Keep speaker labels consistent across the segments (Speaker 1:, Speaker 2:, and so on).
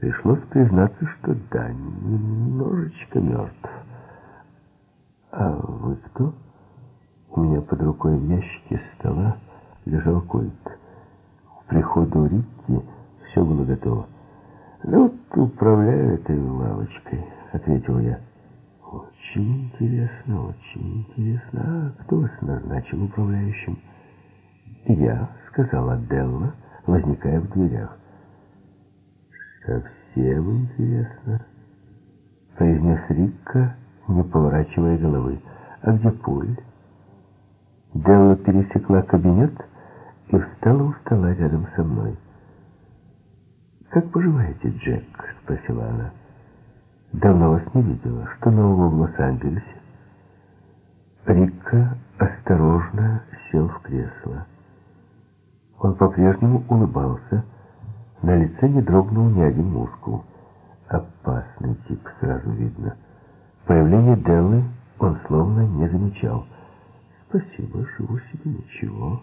Speaker 1: Пришлось признаться, что да, немножечко мертв. А вы кто? У меня под рукой в ящике стола лежал кольт. К приходу Рикки все было готово. «Ну, вот управляю этой лавочкой», — ответил я. «Очень интересно, очень интересно. А кто вас назначил управляющим?» «Я», — сказала Делла, возникая в дверях. «Совсем интересно», — произнес Рикка, не поворачивая головы. «А где Поль?» Делла пересекла кабинет и встала у стола рядом со мной. «Как поживаете, Джек?» — спросила она. «Давно вас не видела. Что нового в Лос-Анджелесе?» Рикка осторожно сел в кресло. Он по-прежнему улыбался. На лице не дрогнул ни один мускул. Опасный тип, сразу видно. Появление Деллы он словно не замечал. «Спасибо, живу себе ничего.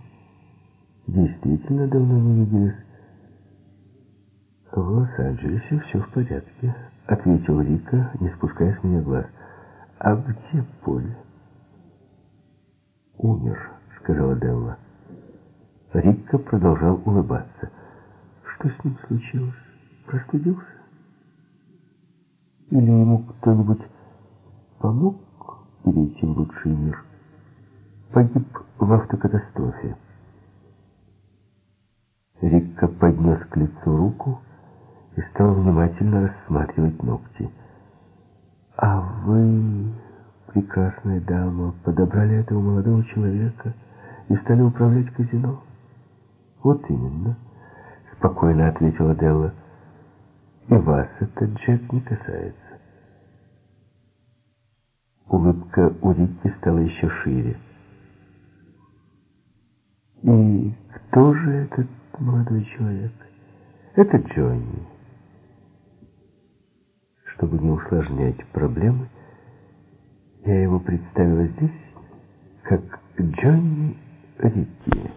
Speaker 1: Действительно давно не виделись». «В Лос-Анджелесе все в порядке», — ответил Рика, не спуская с меня глаз. «А где Поль?» «Умер», — сказала Делла. Рикка продолжал улыбаться. «Что с ним случилось? Простудился? Или ему кто-нибудь помог перейти в лучший мир? Погиб в автокатастрофе». Рикка поднес к лицу руку и стал внимательно рассматривать ногти. «А вы, прекрасная дама, подобрали этого молодого человека и стали управлять казино?» «Вот именно», — спокойно ответила Делла. «И вас этот Джек не касается». Улыбка у Рикки стала еще шире. «И кто же этот молодой человек?» «Это Джонни» чтобы не усложнять проблемы, я его представила здесь как Джонни Рикки.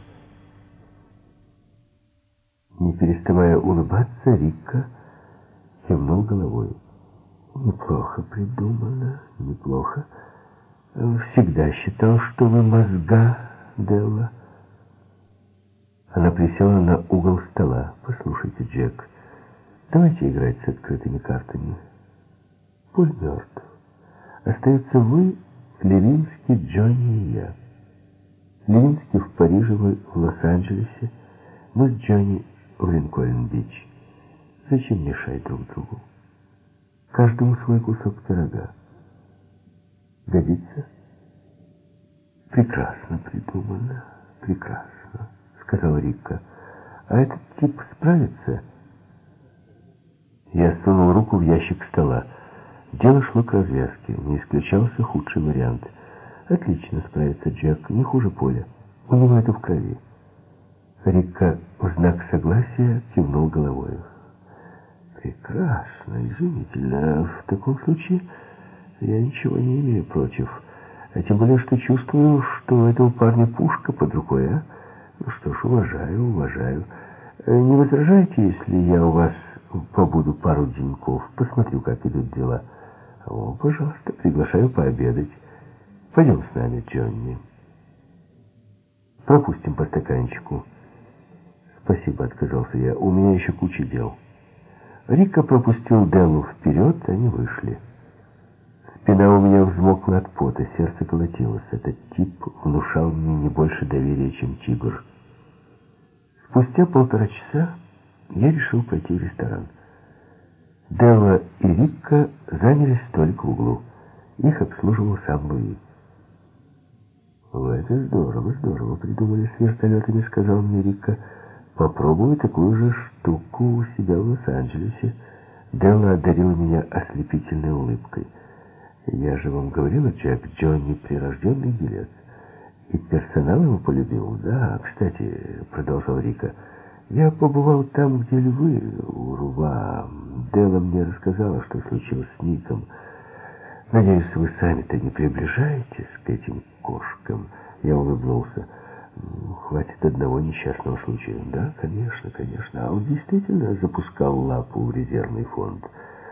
Speaker 1: Не переставая улыбаться, Рикка кивнул головой. Неплохо придумано, неплохо. Всегда считал, что вы мозга, Делла. Она присела на угол стола. Послушайте, Джек, давайте играть с открытыми картами. Поль мертв. Остаются вы, Левинский, Джонни и я. Левинский в Париже, вы в Лос-Анджелесе, мы с Джонни в Линкольн-Бич. Зачем мешать друг другу? Каждому свой кусок пирога. Годится? Прекрасно придумано, прекрасно, сказал Рикка. А этот тип справится? Я сунул руку в ящик стола. Дело шло к развязке, не исключался худший вариант. Отлично справится Джек, не хуже Поля. У него это в крови. Рикка в знак согласия кивнул головой. Прекрасно, изумительно. В таком случае я ничего не имею против. А тем более, что чувствую, что у этого парня пушка под рукой, а? Ну что ж, уважаю, уважаю. Не возражаете, если я у вас побуду пару деньков, посмотрю, как идут дела? О, пожалуйста, приглашаю пообедать. Пойдем с нами, Джонни. Пропустим по стаканчику. Спасибо, отказался я. У меня еще куча дел. Рика пропустил Деллу вперед, они вышли. Спина у меня взмокла от пота, сердце колотилось. Этот тип внушал мне не больше доверия, чем тигр. Спустя полтора часа я решил пойти в ресторан. Делла и Рикка заняли столик в углу. Их обслуживал сам Луи. «Вы это здорово, здорово придумали с вертолетами», — сказал мне Рикка. «Попробую такую же штуку у себя в Лос-Анджелесе». Делла одарила меня ослепительной улыбкой. «Я же вам говорила, Джек, Джонни прирожденный делец. И персонал его полюбил. Да, кстати, — продолжал Рика, — я побывал там, где львы, у рва. Дела мне рассказала, что случилось с Ником. Надеюсь, вы сами-то не приближаетесь к этим кошкам. Я улыбнулся. Хватит одного несчастного случая. Да, конечно, конечно. А он действительно запускал лапу в резервный фонд –